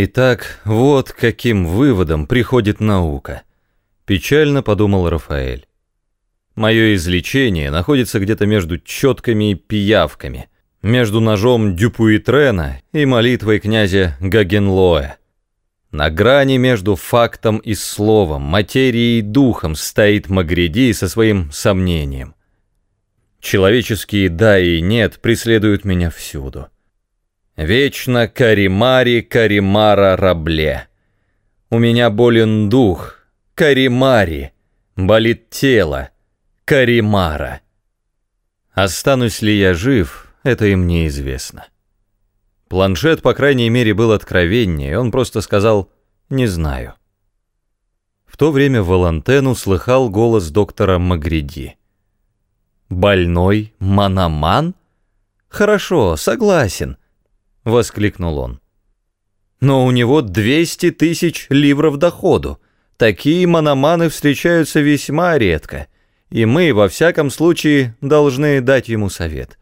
Итак, вот каким выводом приходит наука. Печально подумал Рафаэль. Мое излечение находится где-то между четками и пиявками, между ножом Дюпуитрена и молитвой князя Гагенлоя. На грани между фактом и словом, материей и духом стоит Магриди со своим сомнением. Человеческие «да» и «нет» преследуют меня всюду. Вечно Каримари Каримара Рабле. У меня болен дух, Каримари, болит тело, Каримара. Останусь ли я жив, это им неизвестно. Планшет, по крайней мере, был откровеннее, он просто сказал «не знаю». В то время Валантен услыхал голос доктора Магриди. «Больной Манаман? Хорошо, согласен» воскликнул он. Но у него 200 тысяч ливров доходу. Такие мономаны встречаются весьма редко, и мы, во всяком случае, должны дать ему совет.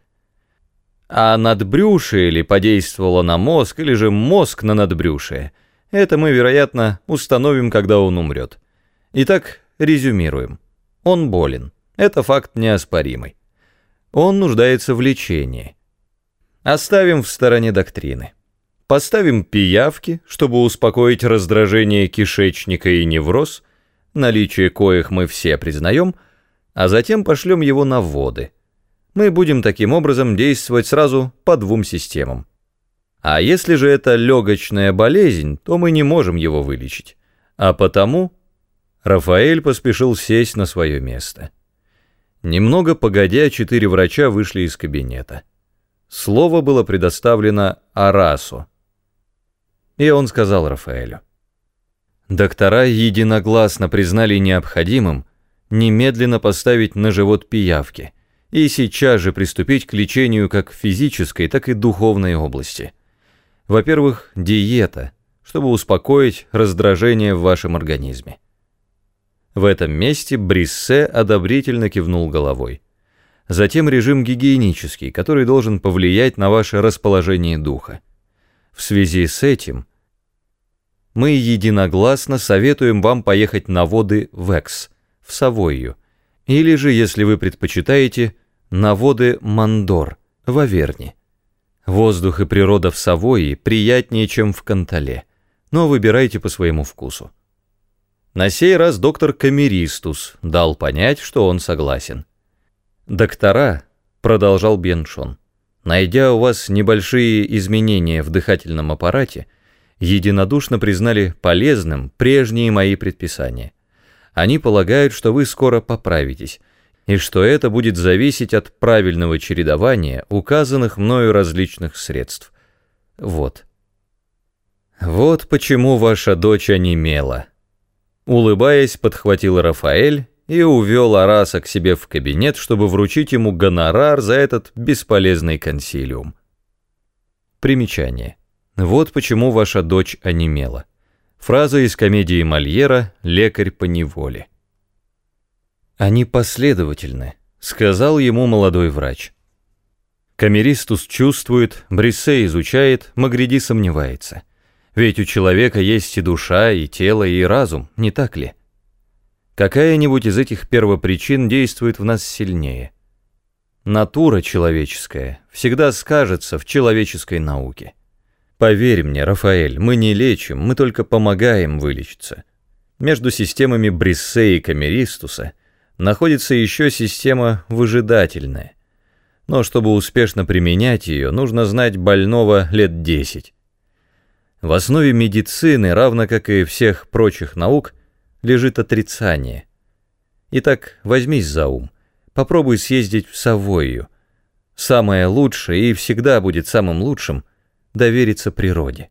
А надбрюшие ли подействовало на мозг, или же мозг на надбрюшие, это мы, вероятно, установим, когда он умрет. Итак, резюмируем. Он болен. Это факт неоспоримый. Он нуждается в лечении. Оставим в стороне доктрины. Поставим пиявки, чтобы успокоить раздражение кишечника и невроз, наличие коих мы все признаем, а затем пошлем его на воды. Мы будем таким образом действовать сразу по двум системам. А если же это легочная болезнь, то мы не можем его вылечить. А потому Рафаэль поспешил сесть на свое место. Немного погодя, четыре врача вышли из кабинета. Слово было предоставлено Арасу. И он сказал Рафаэлю. Доктора единогласно признали необходимым немедленно поставить на живот пиявки и сейчас же приступить к лечению как физической, так и духовной области. Во-первых, диета, чтобы успокоить раздражение в вашем организме. В этом месте Бриссе одобрительно кивнул головой затем режим гигиенический, который должен повлиять на ваше расположение духа. В связи с этим мы единогласно советуем вам поехать на воды в Экс, в Савойю, или же, если вы предпочитаете, на воды Мандор, в Аверне. Воздух и природа в Савойи приятнее, чем в Кантале, но выбирайте по своему вкусу. На сей раз доктор Камеристус дал понять, что он согласен. «Доктора», — продолжал Беншон, — «найдя у вас небольшие изменения в дыхательном аппарате, единодушно признали полезным прежние мои предписания. Они полагают, что вы скоро поправитесь, и что это будет зависеть от правильного чередования указанных мною различных средств. Вот. Вот почему ваша дочь онемела». Улыбаясь, подхватил Рафаэль и увел Араса к себе в кабинет, чтобы вручить ему гонорар за этот бесполезный консилиум. Примечание. Вот почему ваша дочь онемела. Фраза из комедии Мольера «Лекарь по неволе». «Они последовательны», — сказал ему молодой врач. Камеристус чувствует, Бриссе изучает, Магриди сомневается. Ведь у человека есть и душа, и тело, и разум, не так ли? Какая-нибудь из этих первопричин действует в нас сильнее. Натура человеческая всегда скажется в человеческой науке. Поверь мне, Рафаэль, мы не лечим, мы только помогаем вылечиться. Между системами Бриссе и Камеристуса находится еще система выжидательная. Но чтобы успешно применять ее, нужно знать больного лет 10. В основе медицины, равно как и всех прочих наук, лежит отрицание. Итак, возьмись за ум, попробуй съездить в Савойю. Самое лучшее и всегда будет самым лучшим — довериться природе.